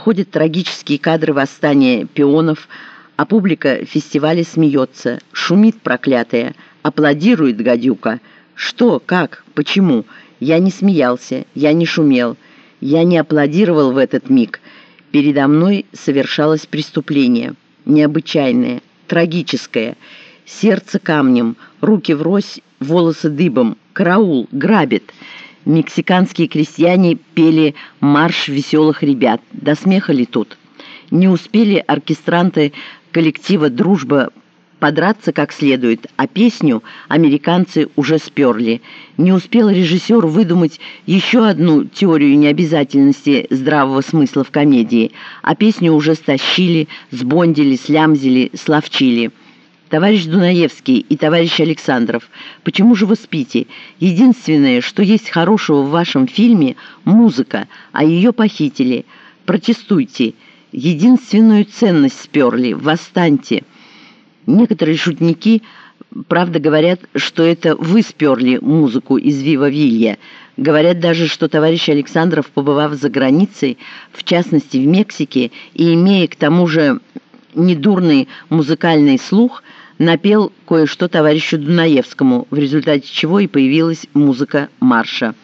Проходят трагические кадры восстания пионов, а публика фестиваля смеется, шумит проклятая, аплодирует гадюка. Что, как, почему? Я не смеялся, я не шумел, я не аплодировал в этот миг. Передо мной совершалось преступление, необычайное, трагическое. Сердце камнем, руки врозь, волосы дыбом, караул, грабит — Мексиканские крестьяне пели «Марш веселых ребят». До смеха ли тут? Не успели оркестранты коллектива «Дружба» подраться как следует, а песню американцы уже сперли. Не успел режиссер выдумать еще одну теорию необязательности здравого смысла в комедии, а песню уже стащили, сбондили, слямзили, словчили. «Товарищ Дунаевский и товарищ Александров, почему же вы спите? Единственное, что есть хорошего в вашем фильме – музыка, а ее похитили. Протестуйте. Единственную ценность сперли. Восстаньте». Некоторые шутники, правда, говорят, что это вы сперли музыку из «Вива Вилья». Говорят даже, что товарищ Александров, побывав за границей, в частности в Мексике, и имея к тому же недурный музыкальный слух – напел кое-что товарищу Дунаевскому, в результате чего и появилась музыка марша.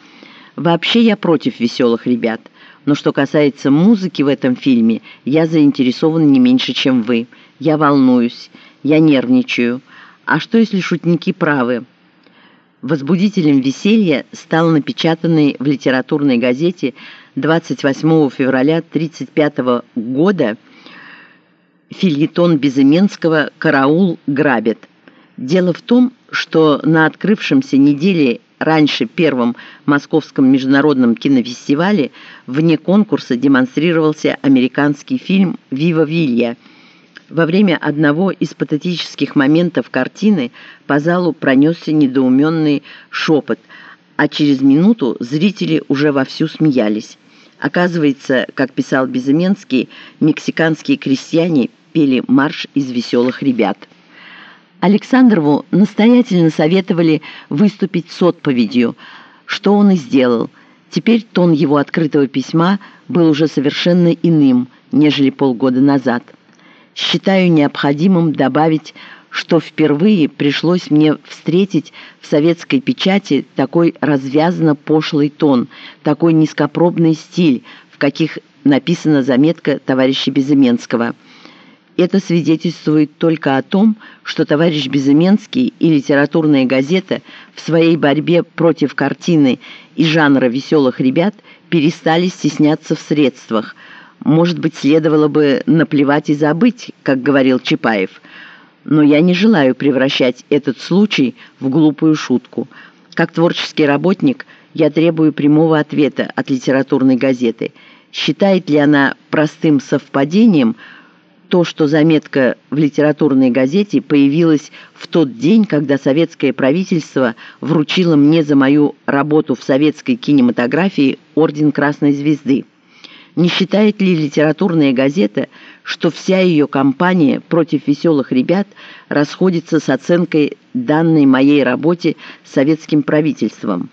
Вообще я против веселых ребят, но что касается музыки в этом фильме, я заинтересован не меньше, чем вы. Я волнуюсь, я нервничаю. А что, если шутники правы? Возбудителем веселья стал напечатанный в литературной газете 28 февраля 1935 года фильетон Безыменского «Караул грабит». Дело в том, что на открывшемся неделе раньше первом Московском международном кинофестивале вне конкурса демонстрировался американский фильм «Вива Вилья». Во время одного из патетических моментов картины по залу пронесся недоуменный шепот, а через минуту зрители уже вовсю смеялись. Оказывается, как писал Безыменский, мексиканские крестьяне пели марш из веселых ребят. Александрову настоятельно советовали выступить с отповедью, что он и сделал. Теперь тон его открытого письма был уже совершенно иным, нежели полгода назад. Считаю необходимым добавить, что впервые пришлось мне встретить в советской печати такой развязанно пошлый тон, такой низкопробный стиль, в каких написана заметка товарища Безыменского – это свидетельствует только о том, что товарищ Безыменский и литературная газета в своей борьбе против картины и жанра «веселых ребят» перестали стесняться в средствах. Может быть, следовало бы наплевать и забыть, как говорил Чапаев. Но я не желаю превращать этот случай в глупую шутку. Как творческий работник я требую прямого ответа от литературной газеты. Считает ли она простым совпадением – то, что заметка в литературной газете появилась в тот день, когда советское правительство вручило мне за мою работу в советской кинематографии Орден Красной Звезды. Не считает ли литературная газета, что вся ее кампания против веселых ребят расходится с оценкой данной моей работе советским правительством?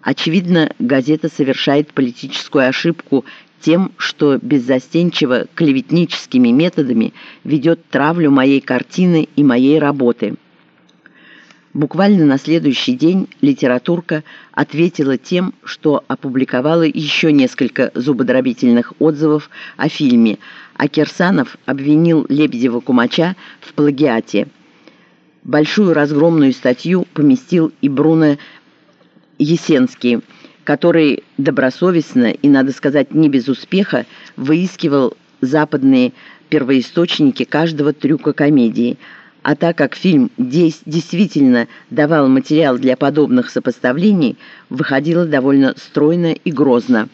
Очевидно, газета совершает политическую ошибку тем, что беззастенчиво клеветническими методами ведет травлю моей картины и моей работы. Буквально на следующий день литературка ответила тем, что опубликовала еще несколько зубодробительных отзывов о фильме, а Кирсанов обвинил Лебедева-Кумача в плагиате. Большую разгромную статью поместил и Бруно Есенский – который добросовестно и, надо сказать, не без успеха выискивал западные первоисточники каждого трюка комедии. А так как фильм действительно давал материал для подобных сопоставлений, выходило довольно стройно и грозно.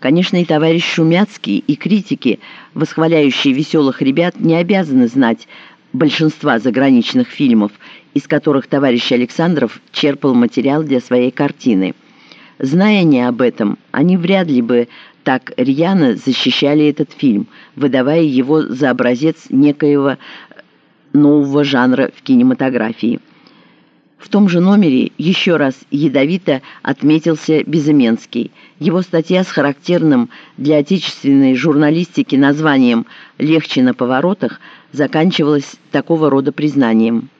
Конечно, и товарищ Шумяцкий, и критики, восхваляющие веселых ребят, не обязаны знать большинства заграничных фильмов, из которых товарищ Александров черпал материал для своей картины. Зная не об этом, они вряд ли бы так рьяно защищали этот фильм, выдавая его за образец некоего нового жанра в кинематографии. В том же номере еще раз ядовито отметился Безыменский. Его статья с характерным для отечественной журналистики названием «Легче на поворотах» заканчивалась такого рода признанием –